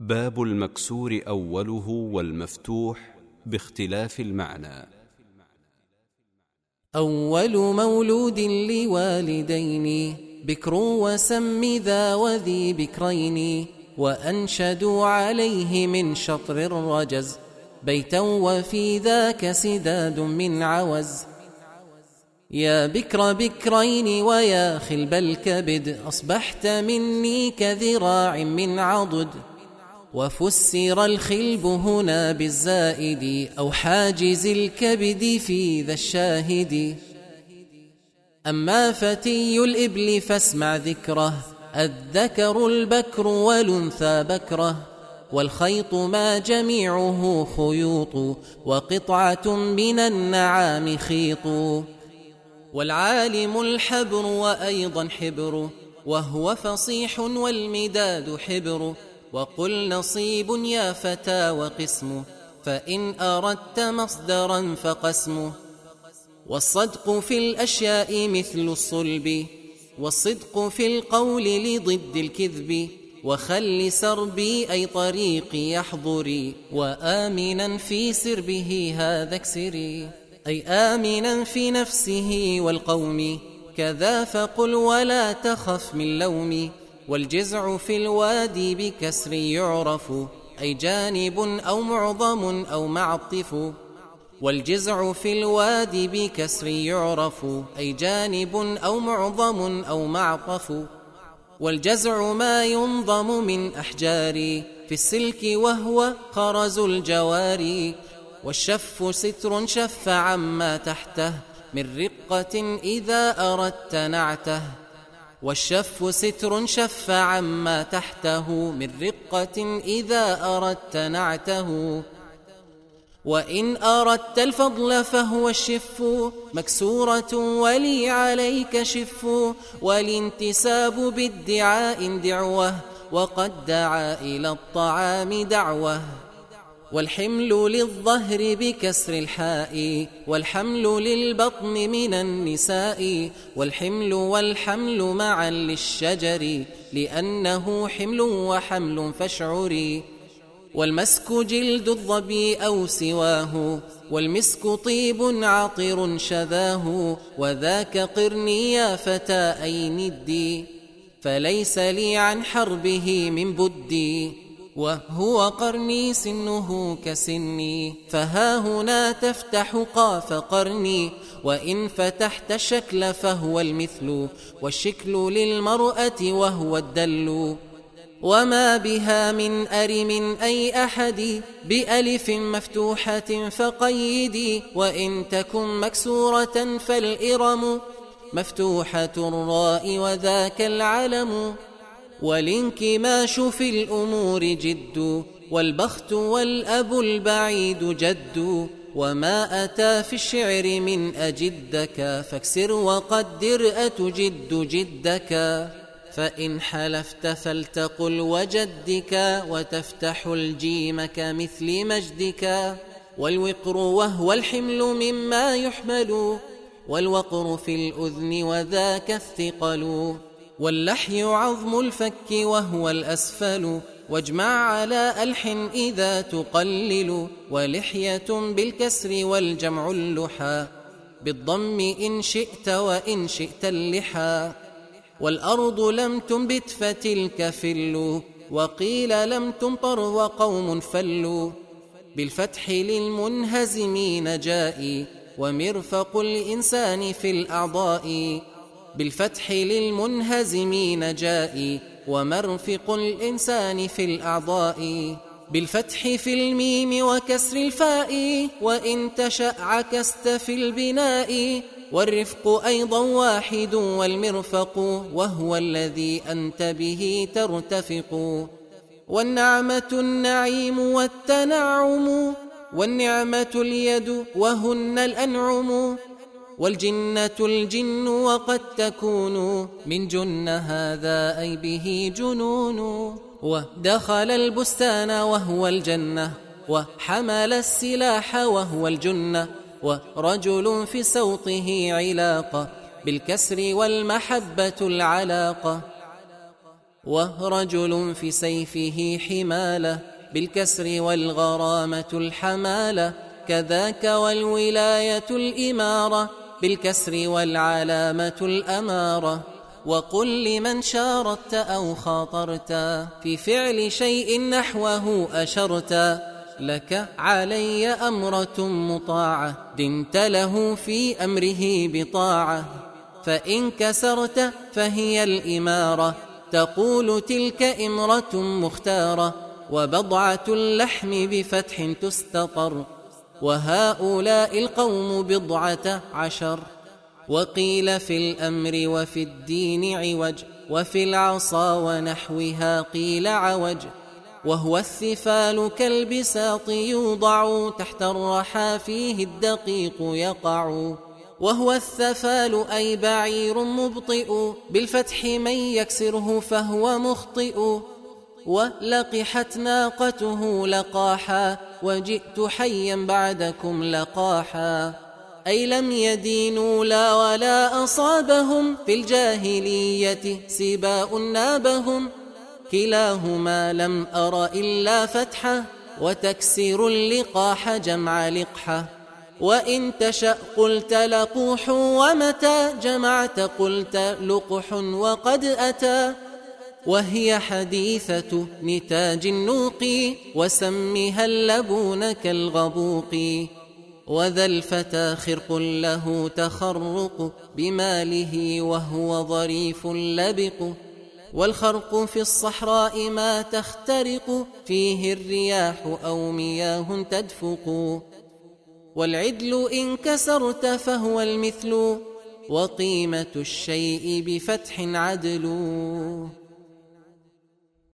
باب المكسور أوله والمفتوح باختلاف المعنى. أول مولود لوالدين بكر وسم ذا وذي بكرين وأنشدوا عليه من شطر الرجز بيتا وفي ذاك سداد من عوز. يا بكر بكرين ويا خلب الكبد أصبحت مني كذراع من عضد. وفسر الخلب هنا بالزائد أو حاجز الكبد في ذا الشاهد. أما فتي الإبل فاسمع ذكره الذكر البكر والأنثى بكره. والخيط ما جميعه خيوط وقطعة من النعام خيط. والعالم الحبر وأيضا حبر وهو فصيح والمداد حبر. وقل نصيب يا فتى وقسم فإن أردت مصدرا فقسمه. والصدق في الأشياء مثل الصلب والصدق في القول لضد الكذب. وخل سربي أي طريقي يحضري وآمنا في سربه هذا اكسري أي آمنا في نفسه والقوم كذا فقل ولا تخف من لومي. والجزع في الوادي بكسر يعرف أي جانب أو معظم أو معطف. والجزع في الوادي بكسر يعرف أي جانب أو معظم أو معطف. والجزع ما ينظم من أحجار في السلك وهو خرز الجواري والشف ستر شف عما تحته من رقة إذا أردت نعته. والشف ستر شف عما تحته من رقة إذا أردت نعته. وإن أردت الفضل فهو الشف مكسورة ولي عليك شف. والانتساب بالدعاء دعوة وقد دعا إلى الطعام دعوة. والحمل للظهر بكسر الحاء والحمل للبطن من النساء والحمل والحمل معا للشجر لأنه حمل وحمل فاشعري والمسك جلد الظبي أو سواه والمسك طيب عطر شذاه وذاك قرني يا فتى أي ندي فليس لي عن حربه من بدي وهو قرني سنه كسني فها هنا تفتح قاف قرني وإن فتحت الشكل فهو المثل والشكل للمرأة وهو الدل. وما بها من أرم أي أحد بألف مفتوحة فقيدي وإن تكن مكسورة فالإرم مفتوحة الراء وذاك العلم. والانكماش في الأمور جد والبخت والأب البعيد جد وما أتى في الشعر من أجدك فاكسر وقدر أتجد جدك. فإن حلفت فلتقل وجدك وتفتح الجيم كمثل مجدك. والوقر وهو الحمل مما يحمل والوقر في الأذن وذاك الثقل. واللحي عظم الفك وهو الأسفل واجمع على ألح إذا تقلل ولحية بالكسر والجمع اللحى. بالضم إن شئت وإن شئت اللحى. والأرض لم تنبت فتلك فل وقيل لم تمطر وقوم فلوا. بالفتح للمنهزمين جائي ومرفق الإنسان في الأعضاء. بالفتح للمنهزمين جائي ومرفق الإنسان في الأعضاء. بالفتح في الميم وكسر الفاء وإن تشأ عكست في البناء. والرفق أيضا واحد والمرفق وهو الذي أنت به ترتفق. والنعمة النعيم والتنعم والنعمة اليد وهن الأنعم. والجنة الجن وقد تكون من جن هذا أي به جنون. ودخل البستان وهو الجنة وحمل السلاح وهو الجنة ورجل في سوطه علاقة بالكسر والمحبة العلاقة ورجل في سيفه حماله بالكسر والغرامة الحمالة كذاك والولاية الإمارة. بالكسر والعلامة الأمارة. وقل لمن شارت أو خاطرت في فعل شيء نحوه أشرت. لك علي أمرة مطاعة دنت له في أمره بطاعة. فإن كسرت فهي الإمارة. تقول تلك إمرة مختارة. وبضعة اللحم بفتح تستطر. وهؤلاء القوم بضعة عشر. وقيل في الأمر وفي الدين عوج وفي العصا ونحوها قيل عوج. وهو الثفال كالبساط يوضع تحت الرحى فيه الدقيق يقع. وهو الثفال أي بعير مبطئ بالفتح من يكسره فهو مخطئ. ولقحت ناقته لقاحا وجئت حيا بعدكم لقاحا. أي لم يدينوا لا ولا أصابهم في الجاهلية سباء نابهم. كلاهما لم أر إلا فتحة وتكسير اللقاح جمع لقحة. وإن تشأ قلت لقوح ومتى جمعت قلت لقح وقد أتى. وهي حديثة نتاج النوق وسمها اللبون كالغبوق. وذا الفتى خرق له تخرق بماله وهو ظريف لبق. والخرق في الصحراء ما تخترق فيه الرياح أو مياه تدفق. والعدل إن كسرت فهو المثل وقيمة الشيء بفتح عدل.